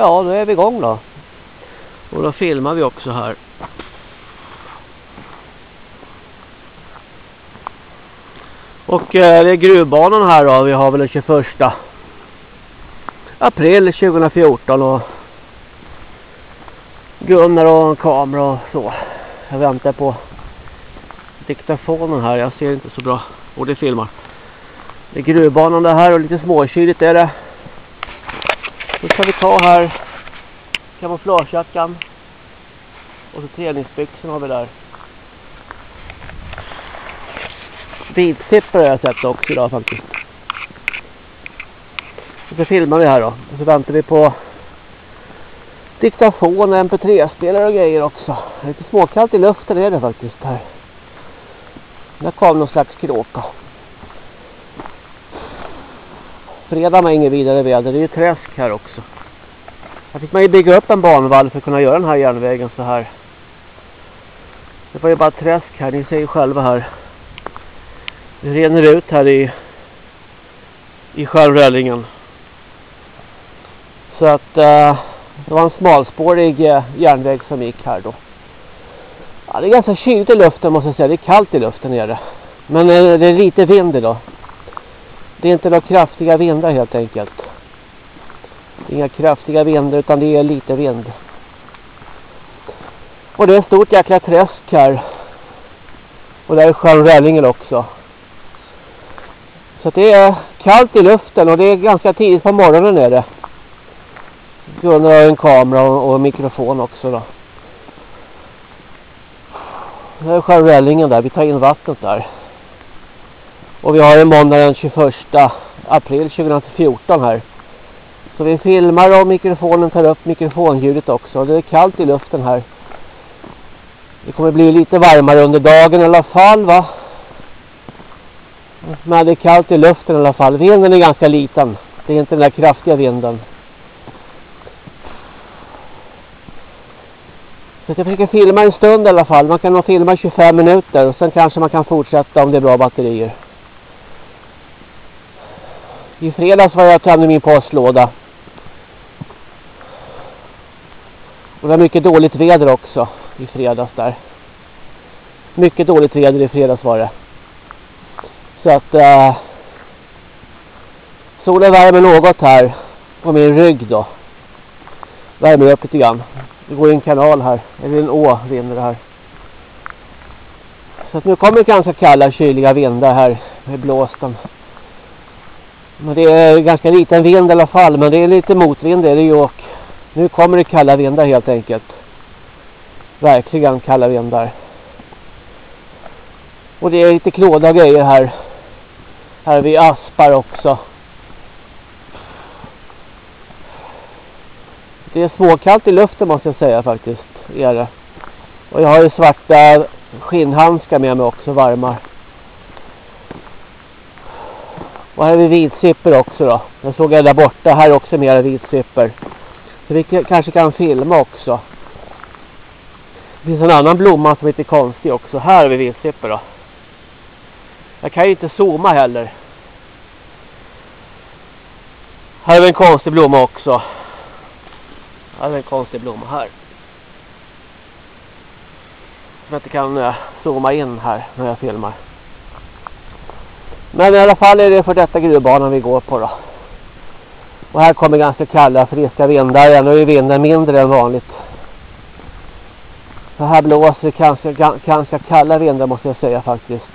Ja, då är vi igång då. Och då filmar vi också här. Och eh, det är gruvbanan här då. Vi har väl den 21 april 2014 och Gunnar och en kamera och så. Jag väntar på diktafonen här. Jag ser inte så bra. Och det filmar. Det är gruvbanan det här och lite småkyligt är det. Nu ska vi ta här kamouflagejackan. Och så träningsbyxorna har vi där. Vitsippor har jag sett också idag faktiskt. Och så filmar vi här då. Och så väntar vi på diktafon, mp3-spelare och grejer också. Lite småkallt i luften är det faktiskt här. Där kom någon slags kråka. Fredag var inget vidare väder. Det är ju träsk här också. Här fick man ju bygga upp en banvall för att kunna göra den här järnvägen så här. Det var ju bara träsk här. Ni ser ju själva här. Det rinner ut här i i självrällingen. Så att eh, det var en smalspårig eh, järnväg som gick här då. Ja, det är ganska kyligt i luften måste jag säga. Det är kallt i luften nere. Men eh, det är lite vind idag. Det är inte några kraftiga vindar helt enkelt. Inga kraftiga vindar utan det är lite vind. Och det är ett stort jäkla träsk här. Och där är sjön rällingen också. Så det är kallt i luften och det är ganska tidigt på morgonen är det. Gunnar har en kamera och, och mikrofon också då. Där är sjön rällingen där, vi tar in vattnet där. Och vi har en måndag den 21 april 2014 här. Så vi filmar och mikrofonen tar upp mikrofonljudet också. Det är kallt i luften här. Det kommer bli lite varmare under dagen i alla fall va. Men det är kallt i luften i alla fall. Vinden är ganska liten. Det är inte den där kraftiga vinden. Så jag försöker filma en stund i alla fall. Man kan nog filma 25 minuter. Och sen kanske man kan fortsätta om det är bra batterier. I fredags var jag och tömde min postlåda. Och det var mycket dåligt väder också i fredags där. Mycket dåligt väder i fredags var det. Så att uh, solen värmer något här på min rygg då. Värmer upp lite grann. Det går en kanal här, eller en å rinner det här. Så att nu kommer ganska kalla kyliga vindar här med blåsten. Men det är ganska liten vind i alla fall, men det är lite motvind är det ju och nu kommer det kalla vindar helt enkelt. Verkligen kalla vindar. Och det är lite klåda grejer här. Här har vi aspar också. Det är småkallt i luften måste jag säga faktiskt. Är det. Och jag har ju svarta skinnhandskar med mig också, varma. Och här har vi vitsipper också då. Jag såg jag där borta, här är också mera vitsipper. Så vi kanske kan filma också. Det finns en annan blomma som är lite konstig också. Här har vi vitsipper då. Jag kan ju inte zooma heller. Här har vi en konstig blomma också. Här har vi en konstig blomma här. Som jag inte kan eh, zooma in här när jag filmar. Men i alla fall är det för detta gruvbanan vi går på då. Och här kommer ganska kalla friska vindar. Ännu är vinden mindre än vanligt. Så här blåser ganska, ganska kalla vindar måste jag säga faktiskt.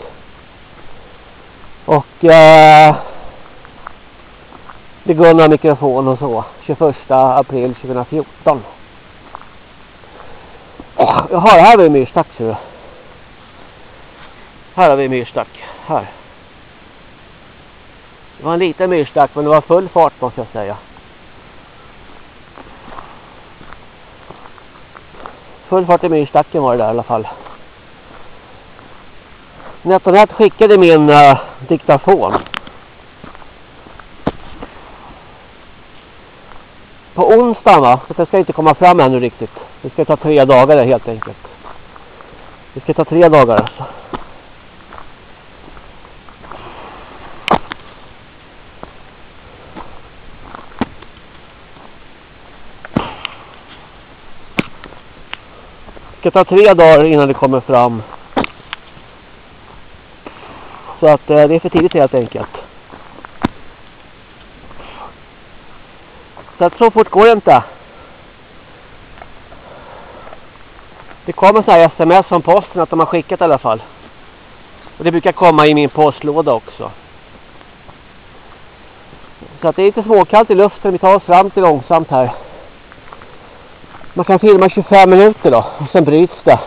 Och eh, det går några mikrofon och så. 21 april 2014. Jaha, här har vi myrstack ser du. Här har vi myrstack. Här. Det var en liten myrstack men det var full fart måste jag säga. Full fart i myrstacken var det där i alla fall. NetOnNet skickade min uh, diktafon. På onsdagen va? Så det ska inte komma fram ännu riktigt. Det ska ta tre dagar helt enkelt. Det ska ta tre dagar alltså. Ska ta tre dagar innan det kommer fram. Så att eh, det är för tidigt helt enkelt. Så att så fort går det inte. Det kommer så här sms från posten att de har skickat i alla fall. Och det brukar komma i min postlåda också. Så att det är lite småkallt i luften. Vi tar oss fram till långsamt här. Man kan filma 25 minuter då. Och sen bryts det.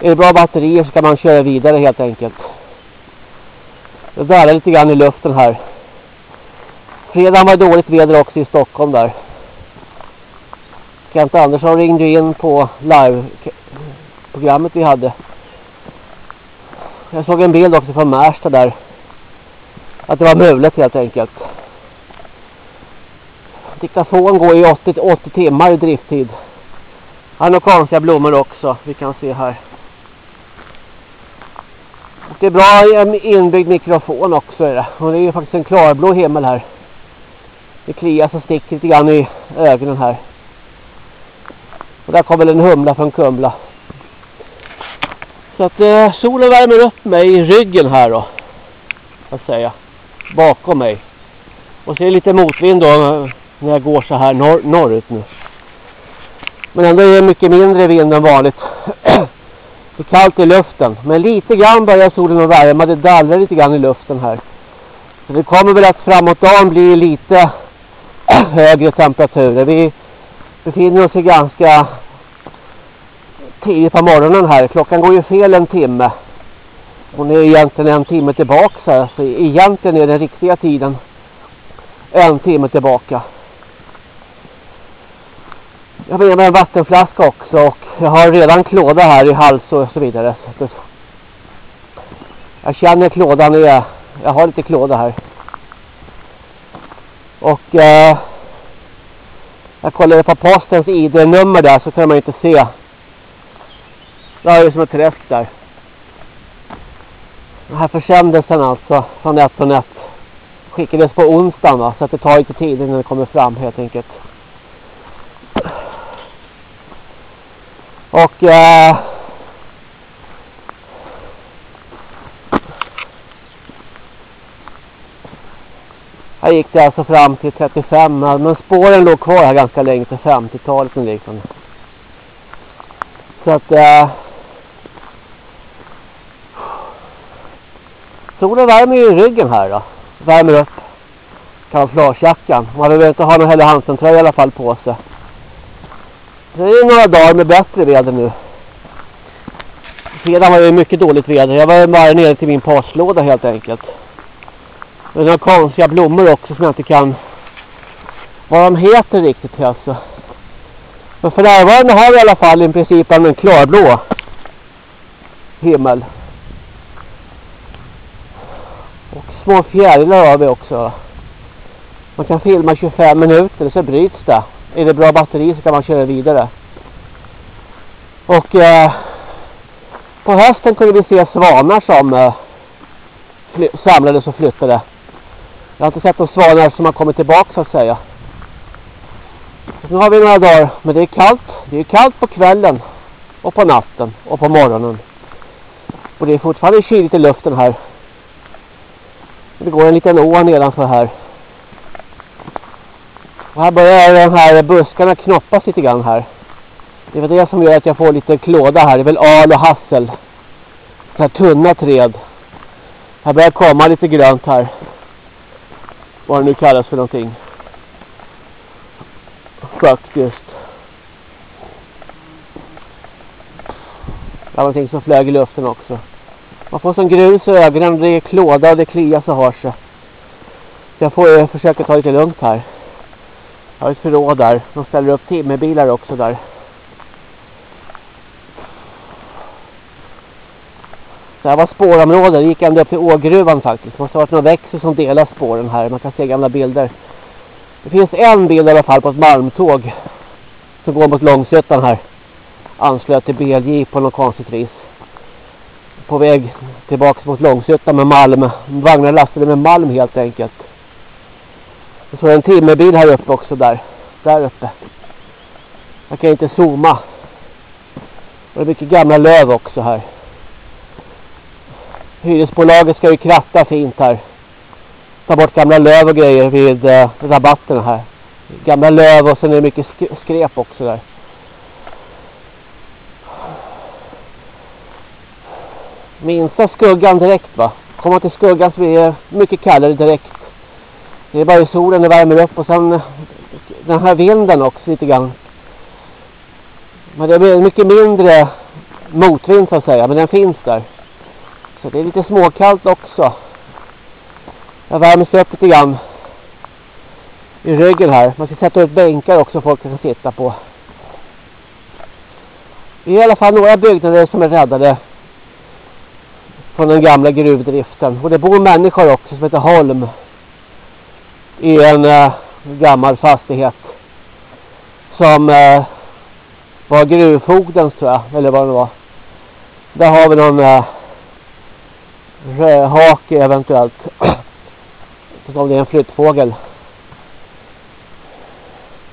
Är det bra batterier så kan man köra vidare helt enkelt. Det darrar lite grann i luften här. Fredagen var dåligt väder också i Stockholm där. Kent Andersson ringde in på live-programmet vi hade. Jag såg en bild också från Märsta där. Att det var mulet helt enkelt. Diktafon går i 80, 80 timmar i drifttid. Här har några konstiga blommor också. Vi kan se här. Och det är bra inbyggd mikrofon också. Är det. Och det är ju faktiskt en klarblå himmel här. Det kliar så sticker lite grann i ögonen här. Och där kommer en humla från Kumla. Så att eh, solen värmer upp mig i ryggen här då. Att säga. Bakom mig. Och så är det lite motvind då när jag går så här norr, norrut nu. Men ändå är det mycket mindre vind än vanligt. det är kallt i luften. Men lite grann börjar solen att värma. Det dallrar lite grann i luften här. Så det kommer väl att framåt dagen bli lite högre temperaturer. Vi befinner oss i ganska tidigt på morgonen här. Klockan går ju fel en timme. Hon är egentligen en timme tillbaka. Så egentligen är den riktiga tiden en timme tillbaka. Jag har med mig en vattenflaska också och jag har redan klåda här i hals och så vidare. Jag känner klådan är, jag har lite klåda här. Och eh, jag kollade på postens ID-nummer där så kan man inte se. Det är ju som ett träsk där. Den här försändelsen alltså från 1 skickades på onsdagen va? så att det tar lite tid innan det kommer fram helt enkelt. Och eh, Här gick det alltså fram till 35 men spåren låg kvar här ganska länge till 50-talet och liknande. Så att eh, solen värmer ju ryggen här då. Värmer upp kamouflagejackan. Man behöver inte ha någon Helle Hansen-tröja i alla fall på sig. Så det är några dagar med bättre väder nu. Sedan var det mycket dåligt väder. Jag var bara nere till min postlåda helt enkelt. Det är några konstiga blommor också som jag inte kan... Vad de heter riktigt alltså. Men för närvarande har vi i alla fall i princip en klarblå himmel. Och små fjärilar har vi också. Man kan filma 25 minuter så bryts det. Är det bra batteri så kan man köra vidare. Och eh, på hösten kunde vi se svanar som eh, samlades och flyttade. Jag har inte sett några svanar som har kommit tillbaka så att säga. Nu har vi några dagar, men det är kallt. Det är kallt på kvällen och på natten och på morgonen. Och det är fortfarande kyligt i luften här. Det går en liten å nedanför här. Och här börjar de här buskarna knoppas lite grann här. Det är väl det som gör att jag får lite klåda här. Det är väl al och hassel. Så här tunna träd. Här börjar komma lite grönt här. Vad det nu kallas för någonting. Faktiskt. Det var någonting som flög i luften också. Man får som grus i ögonen. Det är klåda och det kliar så har sig. Så jag får försöka ta lite lugnt här. Jag har ett förråd där. De ställer upp timmerbilar också där. Det här var spårområde. Det gick ända upp till Ågruvan faktiskt. Det måste ha varit några växel som delar spåren här. Man kan se gamla bilder. Det finns en bild i alla fall på ett malmtåg. Som går mot Långsötan här. Anslöt till BLJ på något konstigt vis. På väg tillbaka mot Långsötan med malm. Vagnar lastade med malm helt enkelt. Det står en timmerbil här uppe också där. Där uppe. Jag kan inte zooma. Och det är mycket gamla löv också här. Hyresbolaget ska ju kratta fint här. Ta bort gamla löv och grejer vid eh, rabatterna här. Gamla löv och sen är det mycket skrep också där. Minsta skuggan direkt va. Komma till skuggan så blir det mycket kallare direkt. Det är bara solen det värmer upp och sen den här vinden också lite grann. Men det blir mycket mindre motvind så att säga, men den finns där. Så det är lite småkallt också. Jag värmer upp lite grann i ryggen här. Man ska sätta upp bänkar också folk kan sitta på. Det är i alla fall några byggnader som är räddade från den gamla gruvdriften. Och det bor människor också som heter Holm i en äh, gammal fastighet som äh, var gruvfogdens tror jag, eller vad det var. Där har vi någon eh, äh, rödhake eventuellt. Som det är en flyttfågel.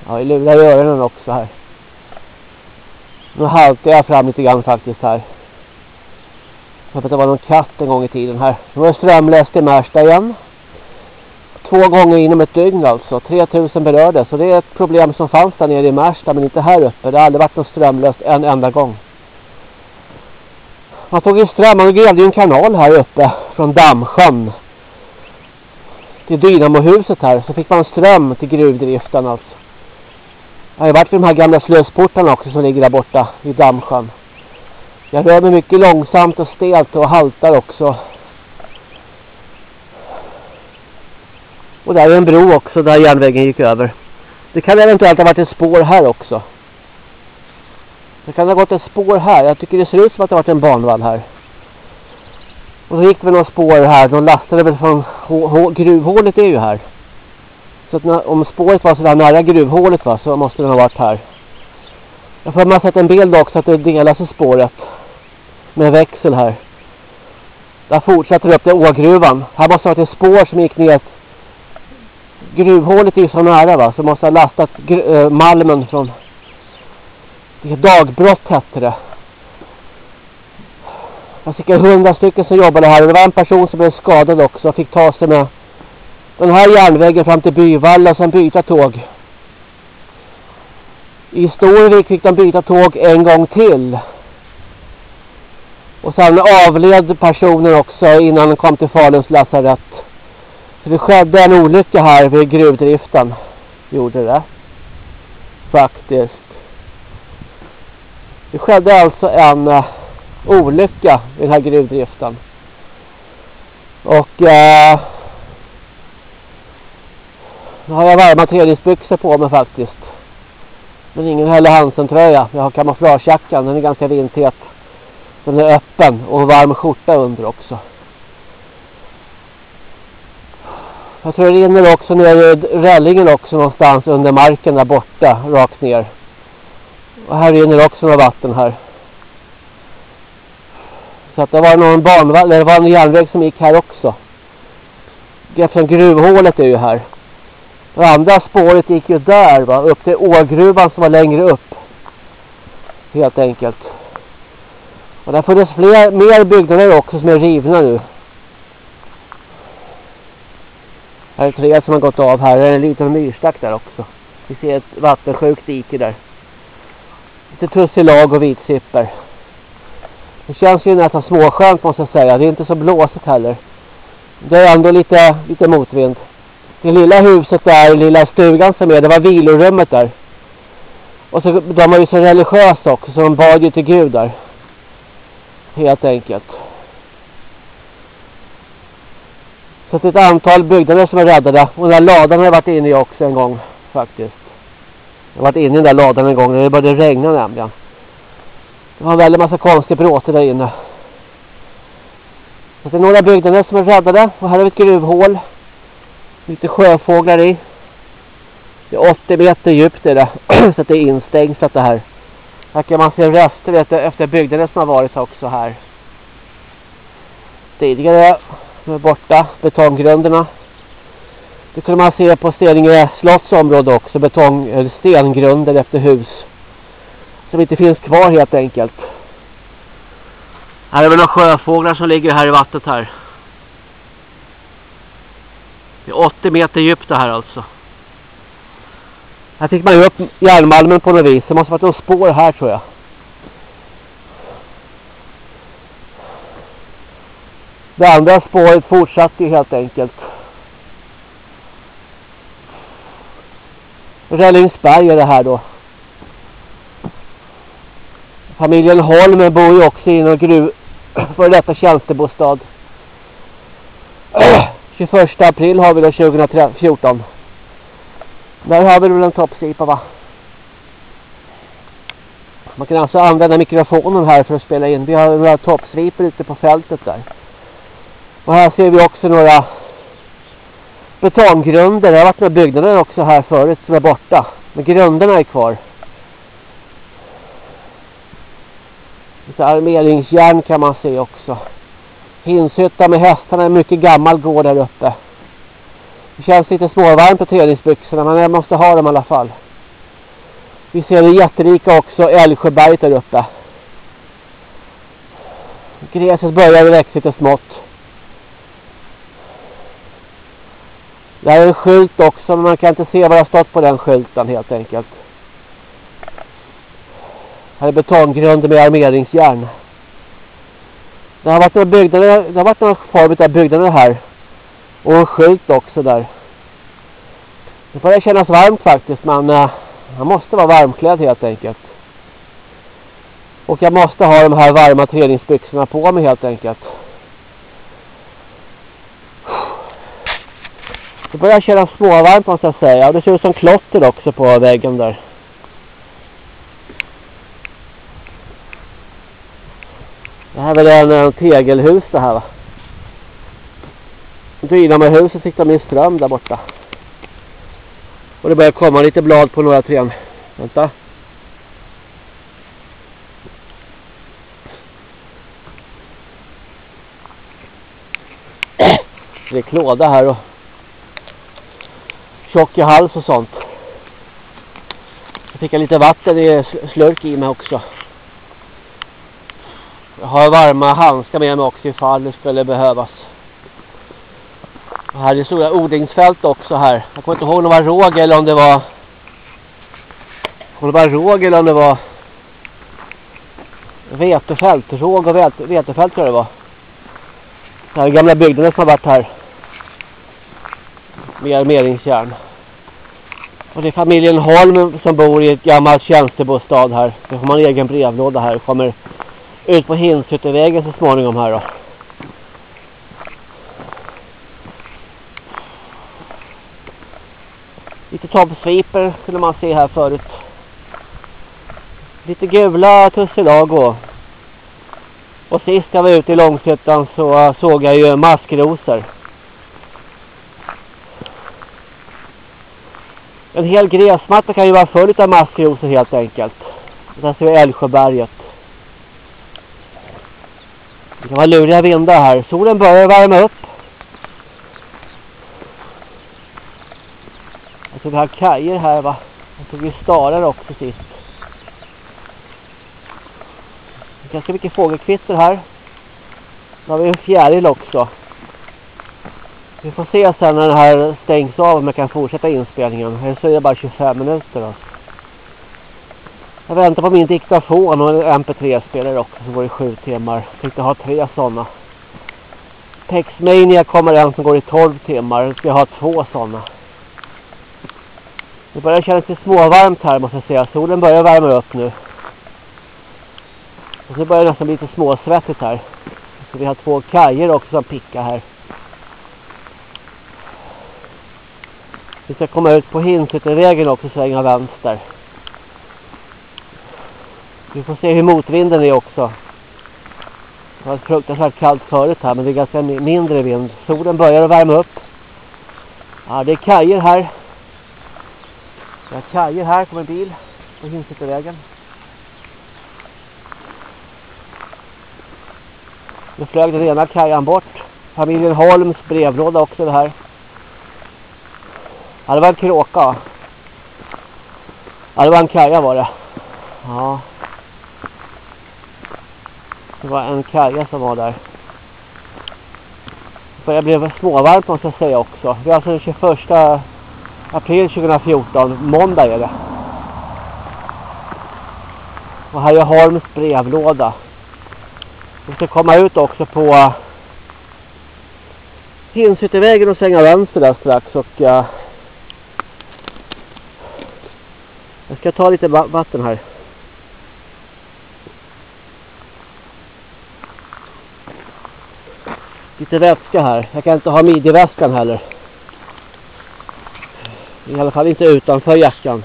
Ja, vi lurar i öronen också här. Nu haltar jag fram lite grann faktiskt här. Jag att det var någon katt en gång i tiden här. Nu är det strömlöst i Märsta igen. Två gånger inom ett dygn alltså. 3000 berördes. Så det är ett problem som fanns där nere i Märsta men inte här uppe. Det har aldrig varit något strömlöst en enda gång. Man tog ju ström, man grävde ju en kanal här uppe från Dammsjön. Till Dynamohuset här. Så fick man ström till gruvdriften alltså. Jag har varit vid de här gamla slösportarna också som ligger där borta i Dammsjön. Jag rör mig mycket långsamt och stelt och haltar också. Och där är en bro också där järnvägen gick över. Det kan eventuellt ha varit ett spår här också. Det kan ha gått ett spår här. Jag tycker det ser ut som att det har varit en banvall här. Och så gick vi några spår här. De lastade väl från gruvhålet är ju här. Så att när, om spåret var sådär nära gruvhålet va, så måste den ha varit här. Jag får man sett en bild också att det delas i spåret. Med växel här. Där fortsätter det upp till ågruvan. Här måste det ha varit ett spår som gick ner. Gruvhålet är ju så nära va. Så måste ha lastat äh, malmen från. Det dagbrott hette det. Jag fick hundra stycken som jobbade här. Och det var en person som blev skadad också. Och fick ta sig med den här järnvägen fram till Byvalla och sen byta tåg. I Storvik fick de byta tåg en gång till. Och sen avled personen också innan de kom till Faluns lasarett. Så det skedde en olycka här vid gruvdriften. Gjorde det. Faktiskt. Det skedde alltså en uh, olycka vid den här gruvdriften. Och uh, nu har jag varma träningsbyxor på mig faktiskt. Men ingen Helle Hansen-tröja. Jag har kamouflagejackan. Den är ganska vindtät. Den är öppen och varm skjorta under också. Jag tror det rinner också ner i rällingen också någonstans under marken där borta. Rakt ner. Och här rinner också några vatten här. Så att det var någon banvall, det var en järnväg som gick här också. Eftersom gruvhålet är ju här. Det andra spåret gick ju där va, upp till ågruvan som var längre upp. Helt enkelt. Och där funnits fler, mer byggnader också som är rivna nu. Här är tre som har gått av här. Det är en liten myrstack där också. Vi ser ett vattensjukt dike där. Lite tusselag och vitsipper. Det känns ju nästan småskönt måste jag säga. Det är inte så blåsigt heller. Det är ändå lite, lite motvind. Det lilla huset där, lilla stugan som är, det var vilorummet där. Och så de var ju så religiösa också, så de bad ju till Gud där. Helt enkelt. Så det är ett antal byggnader som är räddade. Och den där ladan har jag varit inne i också en gång faktiskt. Jag har varit inne i den där ladan en gång när det började regna nämligen. Det var en väldigt massa konstiga bråte där inne. Så det är några byggnader som är räddade. Och här har vi ett gruvhål. Lite sjöfåglar i. Det är 80 meter djupt är det. så att det är instängslat det här. Här kan man se rester efter, efter byggnader som har varit också här. Tidigare som är borta, betonggrunderna. Det kunde man se på Steninge slotts område också, betong, eller stengrunder efter hus. Som inte finns kvar helt enkelt. Här är väl några sjöfåglar som ligger här i vattnet här. Det är 80 meter djupt det här alltså. Här fick man ju upp järnmalmen på något vis. Det måste varit några spår här tror jag. Det andra spåret fortsatte ju helt enkelt. Rällingsberg är det här då. Familjen Holm bor ju också i någon gruv för detta tjänstebostad. 21 april har vi då 2014. Där har vi väl en toppsipa va? Man kan alltså använda mikrofonen här för att spela in. Vi har några toppsvipor ute på fältet där. Och här ser vi också några betonggrunder. Det har varit några byggnader också här förut som är borta. Men grunderna är kvar. Lite armeringsjärn kan man se också. Hinshytta med hästarna är mycket gammal gård där uppe. Det känns lite småvarmt på träningsbyxorna men jag måste ha dem i alla fall. Vi ser det jätterika också Älvsjöberget där uppe. Gräset börjar växa lite smått. Det här är en skylt också men man kan inte se vad det har stått på den skylten helt enkelt. Här är betonggrunder med armeringsjärn. Det har varit några byggnader, det har varit några form av byggnader här. Och en skylt också där. Det får kännas varmt faktiskt men eh, man måste vara varmklädd helt enkelt. Och jag måste ha de här varma träningsbyxorna på mig helt enkelt. Det börjar kännas småvarmt måste jag säga. Och det ser ut som klotter också på väggen där. Det här är väl en, en tegelhus det här va? Dynamohuset fick de i ström där borta. Och det börjar komma lite blad på några trän. Vänta. Det är klåda här och tjock i hals och sånt. Jag fick lite vatten i slurk i mig också. Jag har varma handskar med mig också ifall det skulle behövas. Och här är stora odlingsfält också här. Jag kommer inte ihåg om det var råg eller om det var... Om det var råg eller om det var... Vetefält. Råg och vet, vetefält tror jag det var. Det här gamla byggnader som har varit här. Med armeringsjärn. Och det är familjen Holm som bor i ett gammalt tjänstebostad här. Det har man egen brevlåda här. Kommer ut på Hinshyttevägen så småningom här då. Lite toppsviper kunde man se här förut. Lite gula tussilago. Och sist jag var ute i Långshyttan så såg jag ju maskrosor. En hel gräsmatta kan ju vara full av maskrosor helt enkelt. Där ser vi Älvsjöberget. Det kan vara luriga vindar här. Solen börjar värma upp. Jag tror vi har kajer här va. Jag tror vi starar också sist. Ganska mycket fågelkvitter här. Då har vi en fjäril också. Vi får se sen när den här stängs av om jag kan fortsätta inspelningen. Jag så är det bara 25 minuter då. Jag väntar på min diktafon och en mp3-spelare också som går i 7 timmar. Jag tänkte ha tre sådana. Textmania kommer en som går i 12 timmar. Jag ska ha två sådana. Det börjar kännas lite småvarmt här måste jag säga. Solen börjar värma upp nu. Och så börjar det nästan bli lite småsvettigt här. Så vi har två kajer också som pickar här. Vi ska komma ut på Hinsutervägen också svänga vänster. Vi får se hur motvinden är också. Det var fruktansvärt kallt förut här men det är ganska mindre vind. Solen börjar att värma upp. Ja det är kajer här. Det är kajer här, kommer en bil på Hinsutervägen. Nu flög den ena kajan bort. Familjen Holms brevlåda också det här. Ja, det var en kråka. Ja, det var en kaja var det. Ja. Det var en kaja som var där. Jag blev småvarmt måste jag säga också. Det är alltså den 21 april 2014. Måndag är det. Och här är Holms brevlåda. Vi ska komma ut också på eh, Hinsyttervägen och svänga vänster där strax och uh, jag ska ta lite vatten här. Lite vätska här. Jag kan inte ha midjeväskan heller. I alla fall inte utanför jackan.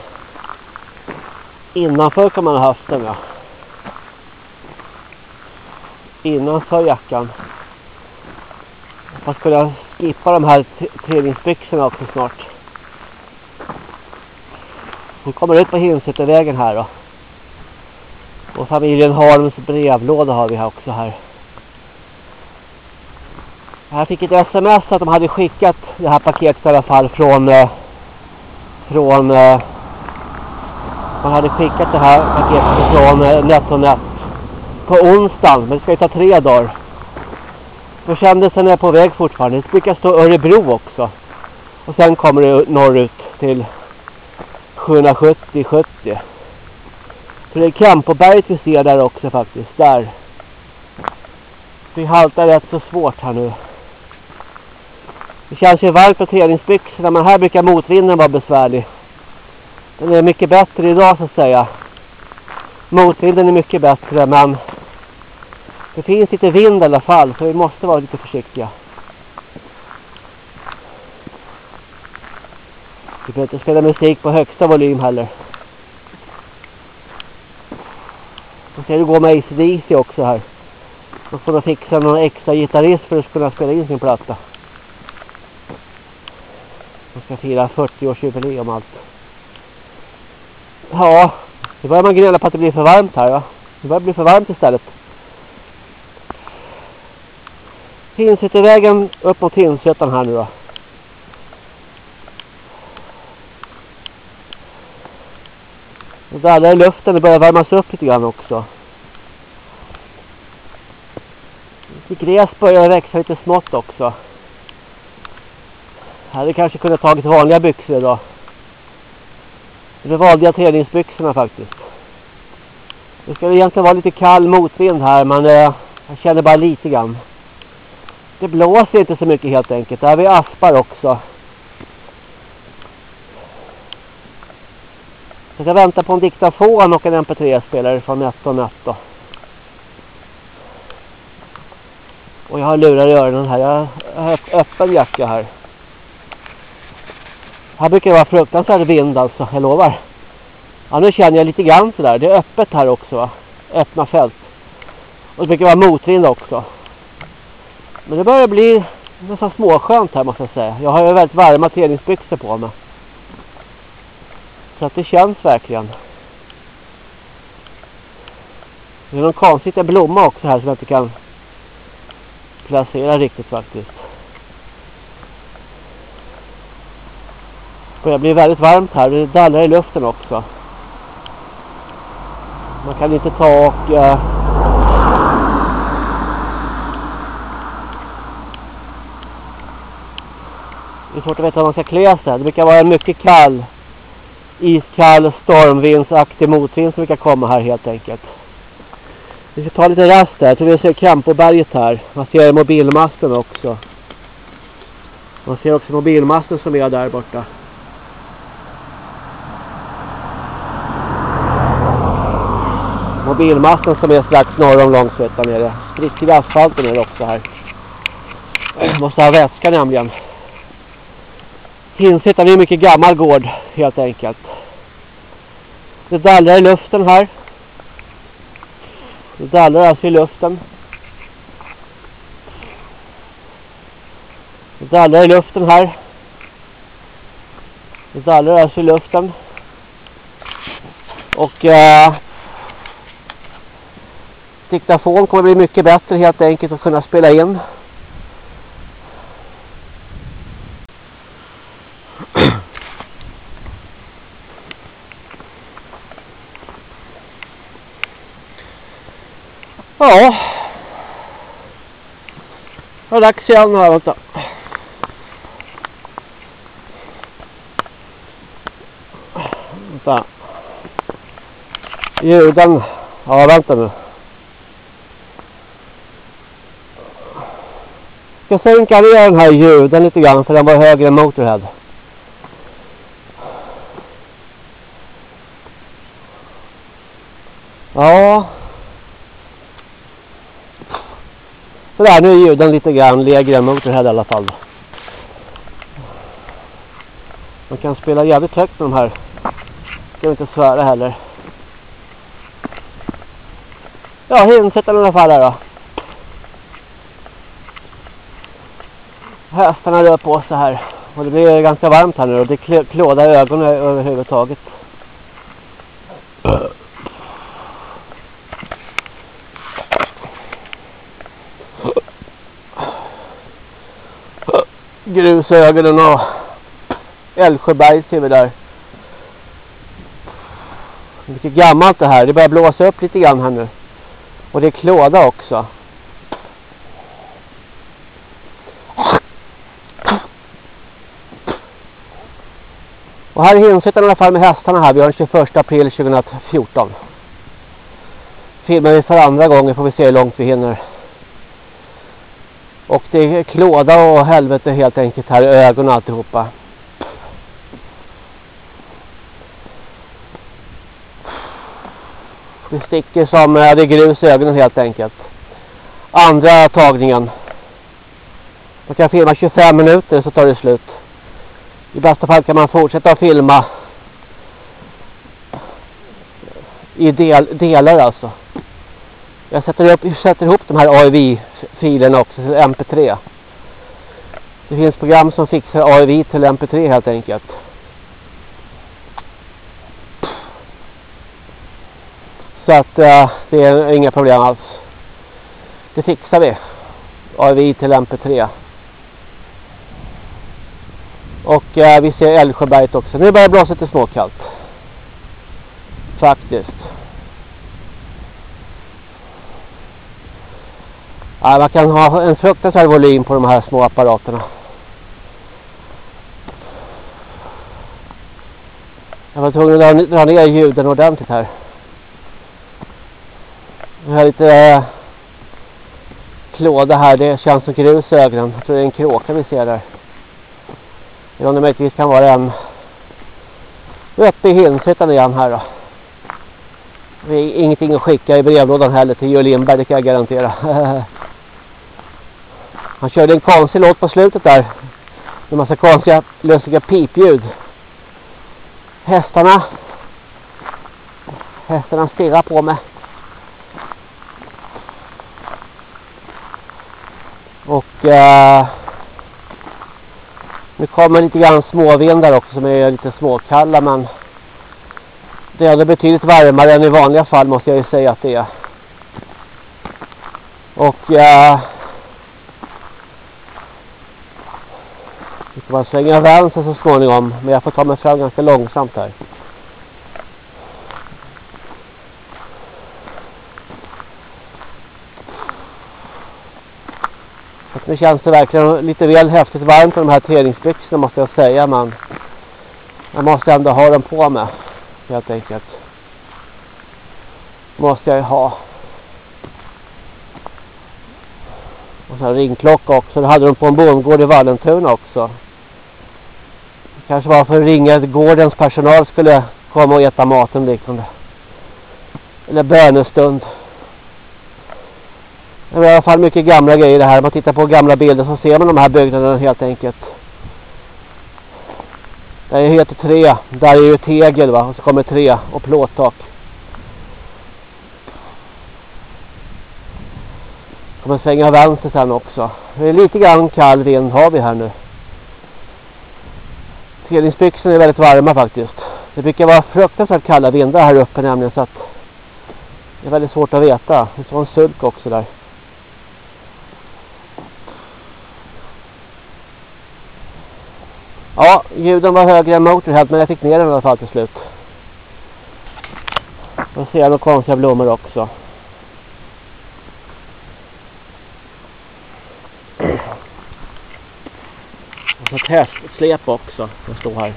Innanför kan man ha haft den ja. Innanför jackan. Fast skulle skippa de här träningsbyxorna också snart. Hon kommer ut på Hinsättervägen här då. Och familjen Harms brevlåda har vi här också här. Jag fick ett sms att de hade skickat det här paketet i alla fall från eh, från eh, man hade skickat det här paketet från eh, NetOnNet på onsdagen men det ska ju ta tre dagar. Försändelsen är på väg fortfarande. Det brukar stå Örebro också. Och sen kommer det norrut till 770-70. Så det är Kampoberget vi ser där också faktiskt. Där. Vi haltar rätt så svårt här nu. Det känns ju varmt på träningsbyxorna men här brukar motvinden vara besvärlig. Den är mycket bättre idag så att säga. Motvinden är mycket bättre men det finns lite vind i alla fall så vi måste vara lite försiktiga. Vi får inte spela musik på högsta volym heller. Och ser det går med ACDC också här. Då får de fixa någon extra gitarrist för att kunna spela in sin platta. De ska fira 40-årsjubileum allt. Ja, nu börjar man gnälla på att det blir för varmt här va. Det börjar bli för varmt istället. Tingshyttevägen upp mot Tingshyttan här nu då. Och där i luften, det börjar värmas upp lite grann också. Gräs börjar växa lite smått också. Jag hade kanske kunnat tagit vanliga byxor idag. Det valde jag träningsbyxorna faktiskt. Det ska egentligen vara lite kall motvind här men eh, jag känner bara lite grann. Det blåser inte så mycket helt enkelt. Där har vi aspar också. Jag ska vänta på en diktafon och en mp3-spelare från Netto Netto. Och jag har lurar i öronen här. Jag har öppen jacka här. Här brukar det vara fruktansvärd vind alltså, jag lovar. Ja, nu känner jag lite grann sådär. Det är öppet här också va. Öppna fält. Och det brukar vara motvind också. Men det börjar bli nästan småskönt här måste jag säga. Jag har ju väldigt varma träningsbyxor på mig. Så att det känns verkligen. Det är någon konstig blomma också här som jag inte kan placera riktigt faktiskt. Det börjar bli väldigt varmt här. Det dallrar i luften också. Man kan inte ta och... Uh, det är svårt att veta hur man ska klä sig. Det brukar vara en mycket kall, iskall, stormvindsaktig motvind som brukar komma här helt enkelt. Vi ska ta lite rast där. Jag tror vi ser Kampoberget här. Man ser mobilmasten också. Man ser också mobilmasten som är där borta. mobilmasten som är strax norr om Långsötan nere. det. i asfalten är det också här. Jag måste ha vätska nämligen. Hinsättan är en mycket gammal gård helt enkelt. Det dallrar i luften här. Det dallrar alltså i luften. Det dallrar i luften här. Det dallrar alltså i luften. Och eh, diktafon kommer bli mycket bättre helt enkelt att kunna spela in. Ja, var dags igen här, vänta. Vänta. Ljuden. Ja, vänta nu. Jag ska sänka ner den här ljuden lite grann för den var högre än Motorhead. Ja. Sådär, nu är ljuden lite grann lägre än Motorhead i alla fall. Man kan spela jävligt högt med de här. Ska inte svära heller. Ja, hinsätten i alla fall här då. Hästarna rör på sig här. Och det blir ganska varmt här nu och det klådar ögonen överhuvudtaget. Grusögonen och Älvsjöberg ser vi där. Mycket gammalt det här. Det börjar blåsa upp lite grann här nu. Och det är klåda också. Och här är Hinshyttan i alla fall med hästarna här. Vi har den 21 april 2014. Filmar vi för andra gången får vi se hur långt vi hinner. Och det är klåda och helvete helt enkelt här i ögonen alltihopa. Det sticker som eh, det är grus i ögonen helt enkelt. Andra tagningen. Man kan filma 25 minuter så tar det slut. I bästa fall kan man fortsätta att filma i del, delar alltså. Jag sätter, upp, sätter ihop de här AIV-filerna också till MP3. Det finns program som fixar AIV till MP3 helt enkelt. Så att äh, det är inga problem alls. Det fixar vi. AIV till MP3. Och äh, vi ser Älvsjöberget också. Nu börjar det blåsa lite småkallt. Faktiskt. Ja, man kan ha en fruktansvärd volym på de här små apparaterna. Jag var tvungen att dra ner ljuden ordentligt här. Vi har lite äh, klåda här. Det känns som grus i ögonen. Jag tror det är en kråka vi ser där. Det möjligtvis kan vara en uppe i Hinshyttan igen här då. Det är ingenting att skicka i brevlådan heller till Jörn Lindberg, det kan jag garantera. Han körde en konstig låt på slutet där. En massa konstiga, lustiga pipljud. Hästarna. Hästarna stirrar på mig. Och eh, nu kommer lite grann småvindar också som är lite småkalla men det är betydligt varmare än i vanliga fall måste jag ju säga att det är. Och eh, vi svänga vänster så småningom men jag får ta mig fram ganska långsamt här. Nu känns det verkligen lite väl häftigt varmt på de här träningsbyxorna måste jag säga. Men jag måste ändå ha dem på mig. Helt enkelt. Måste jag ju ha. Och så ringklocka också. Det hade de på en bondgård i Vallentuna också. Kanske bara för att ringa gårdens personal skulle komma och äta maten liknande. Eller bönestund. Det är i alla fall mycket gamla grejer det här. Om man tittar på gamla bilder så ser man de här byggnaderna helt enkelt. Det är heter tre. Där är ju tegel va. Och så kommer tre och plåttak. Kommer svänga vänster sen också. Det är lite grann kall vind har vi här nu. Träningsbyxorna är väldigt varma faktiskt. Det brukar vara fruktansvärt kalla vindar här uppe nämligen så att det är väldigt svårt att veta. Det var en sulk också där. Ja, ljuden var högre än Motorhead men jag fick ner den i alla fall till slut. Och ser jag några konstiga blommor också. Och så ett hästsläp också. som står här.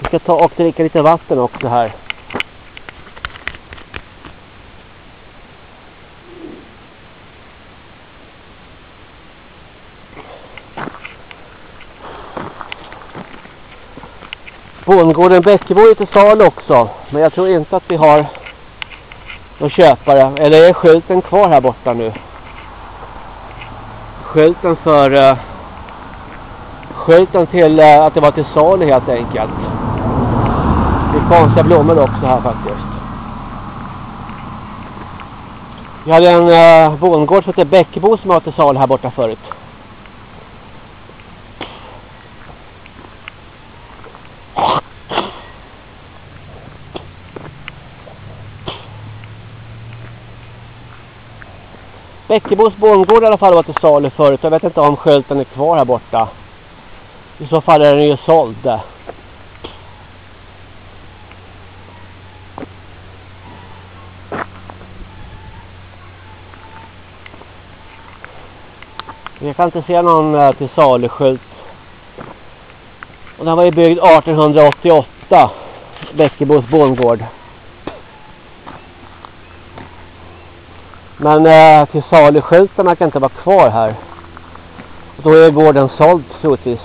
Vi ska ta och dricka lite vatten också här. Bondgården Bäckebo är till sal också. Men jag tror inte att vi har någon köpare. Eller är skylten kvar här borta nu? Skylten för... Uh, skylten till uh, att det var till salu helt enkelt. Det är konstiga blommor också här faktiskt. Vi hade en uh, bondgård som heter Bäckebo som var till salu här borta förut. Bäckebos bondgård i alla fall var till salu förut. Jag vet inte om skylten är kvar här borta. I så fall är den ju såld. Jag kan inte se någon eh, till salu-skylt. Och den var ju byggd 1888. Bäckebos bondgård. Men eh, till saluskylten kan inte vara kvar här. då är gården såld troligtvis.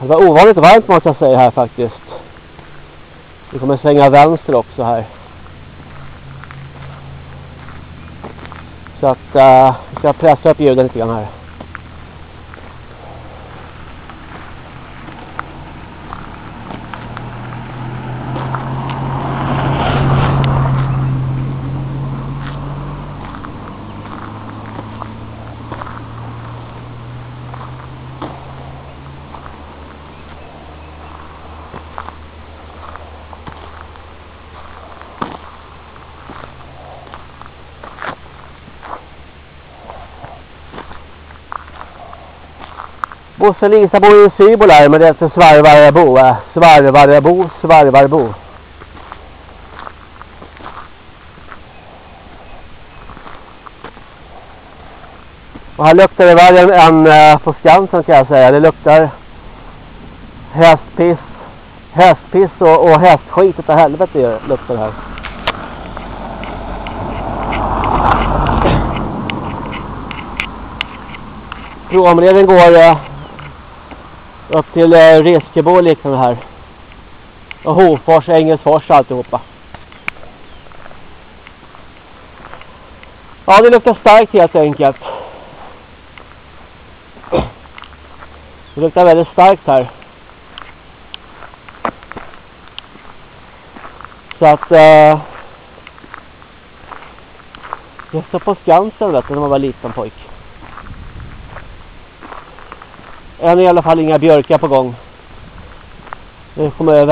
Det var ovanligt varmt måste jag säga här faktiskt. Vi kommer svänga vänster också här. Så att uh, vi ska pressa upp ljuden lite grann här. Bosse Lisa bor i Sybo där, men det heter Svarvarbo. Eh, Svarvarabo, Svarvarbo, Och här luktar det värre än än eh, på Skansen kan jag säga. Det luktar hästpiss, hästpiss och, och hästskit utav helvete luktar det här. Promleden går eh, upp till eh, Reskebo och liknande här. Och Hofors, Engelsfors och alltihopa. Ja, det luktar starkt helt enkelt. Det luktar väldigt starkt här. Så att... Eh, jag står på Skansen vet du, när man var liten pojk. Än i alla fall inga björkar på gång. Nu kommer jag